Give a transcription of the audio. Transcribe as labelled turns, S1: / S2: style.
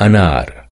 S1: أنار.